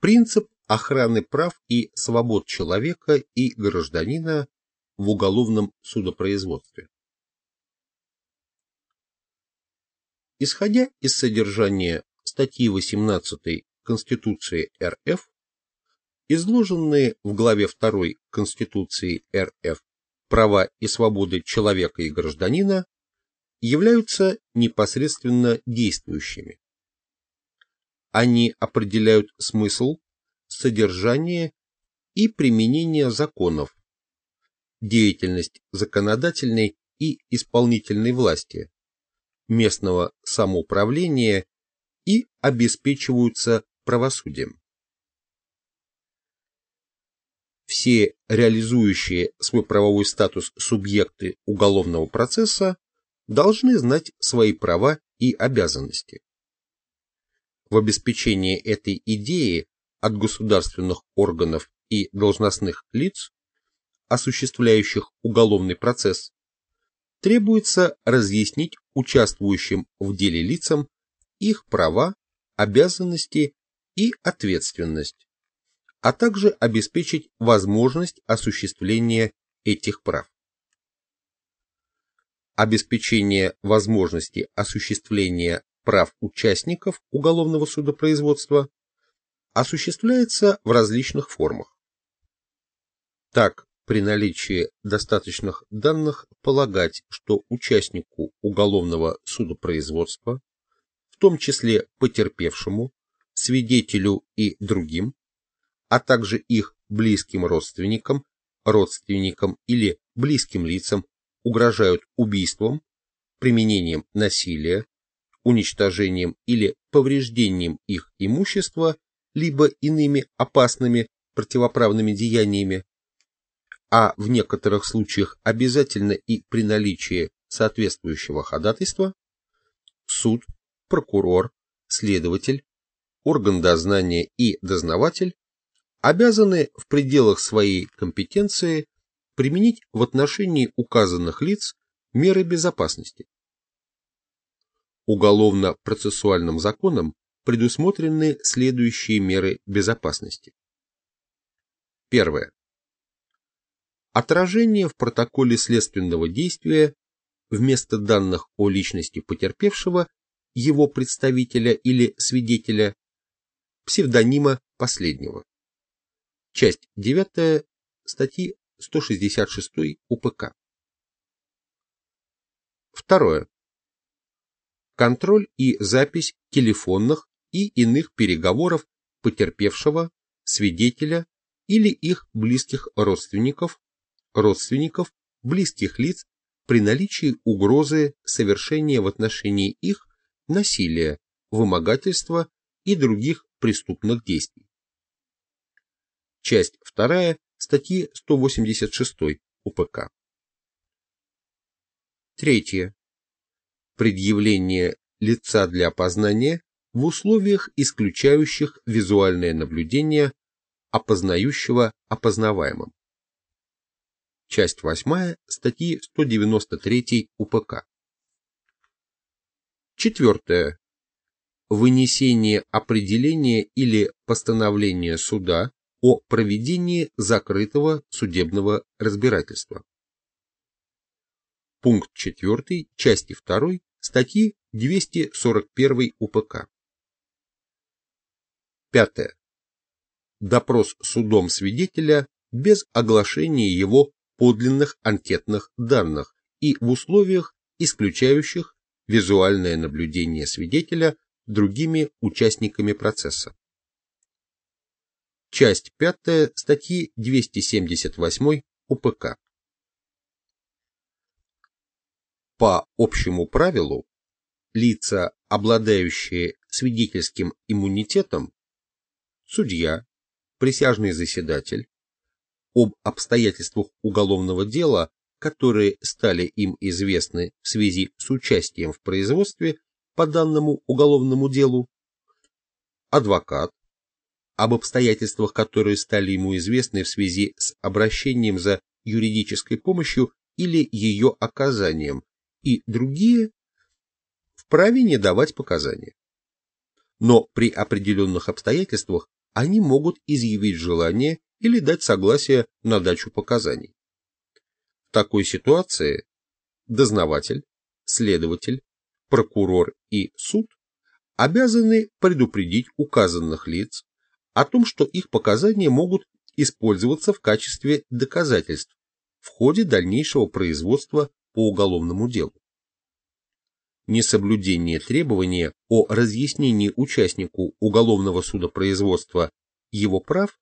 принцип охраны прав и свобод человека и гражданина в уголовном судопроизводстве. Исходя из содержания статьи 18 Конституции РФ, изложенные в главе 2 Конституции РФ права и свободы человека и гражданина являются непосредственно действующими. Они определяют смысл, содержание и применение законов, деятельность законодательной и исполнительной власти, местного самоуправления и обеспечиваются правосудием. Все реализующие свой правовой статус субъекты уголовного процесса должны знать свои права и обязанности. В обеспечении этой идеи от государственных органов и должностных лиц, осуществляющих уголовный процесс, требуется разъяснить участвующим в деле лицам их права, обязанности и ответственность, а также обеспечить возможность осуществления этих прав. Обеспечение возможности осуществления прав участников уголовного судопроизводства осуществляется в различных формах. Так, при наличии достаточных данных полагать, что участнику уголовного судопроизводства, в том числе потерпевшему, свидетелю и другим, а также их близким родственникам, родственникам или близким лицам угрожают убийством, применением насилия, уничтожением или повреждением их имущества, либо иными опасными противоправными деяниями, а в некоторых случаях обязательно и при наличии соответствующего ходатайства, суд, прокурор, следователь, орган дознания и дознаватель обязаны в пределах своей компетенции применить в отношении указанных лиц меры безопасности. Уголовно-процессуальным законом предусмотрены следующие меры безопасности. Первое Отражение в протоколе следственного действия вместо данных о личности потерпевшего, его представителя или свидетеля, псевдонима последнего. Часть 9 статьи 166 УПК. Второе. Контроль и запись телефонных и иных переговоров потерпевшего, свидетеля или их близких родственников родственников, близких лиц при наличии угрозы совершения в отношении их насилия, вымогательства и других преступных действий. Часть 2 статьи 186 УПК. Третье. Предъявление лица для опознания в условиях, исключающих визуальное наблюдение опознающего опознаваемым часть 8 статьи 193 УПК. Четвертое. Вынесение определения или постановления суда о проведении закрытого судебного разбирательства. Пункт 4 части 2 статьи 241 УПК. Пятое. Допрос судом свидетеля без оглашения его подлинных анкетных данных и в условиях, исключающих визуальное наблюдение свидетеля другими участниками процесса. Часть 5 статьи 278 УПК. По общему правилу, лица, обладающие свидетельским иммунитетом, судья, присяжный заседатель, об обстоятельствах уголовного дела, которые стали им известны в связи с участием в производстве по данному уголовному делу, адвокат, об обстоятельствах, которые стали ему известны в связи с обращением за юридической помощью или ее оказанием, и другие вправе не давать показания. Но при определенных обстоятельствах они могут изъявить желание или дать согласие на дачу показаний. В такой ситуации дознаватель, следователь, прокурор и суд обязаны предупредить указанных лиц о том, что их показания могут использоваться в качестве доказательств в ходе дальнейшего производства по уголовному делу. Несоблюдение требования о разъяснении участнику уголовного судопроизводства его прав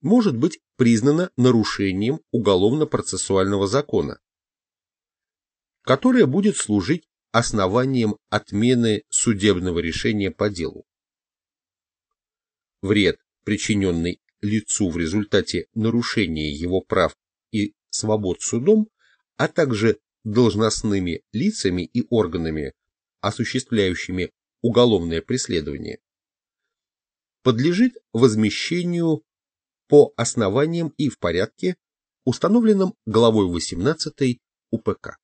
может быть признано нарушением уголовно-процессуального закона, которое будет служить основанием отмены судебного решения по делу. Вред, причиненный лицу в результате нарушения его прав и свобод судом, а также должностными лицами и органами, осуществляющими уголовное преследование, подлежит возмещению по основаниям и в порядке, установленном главой 18 УПК.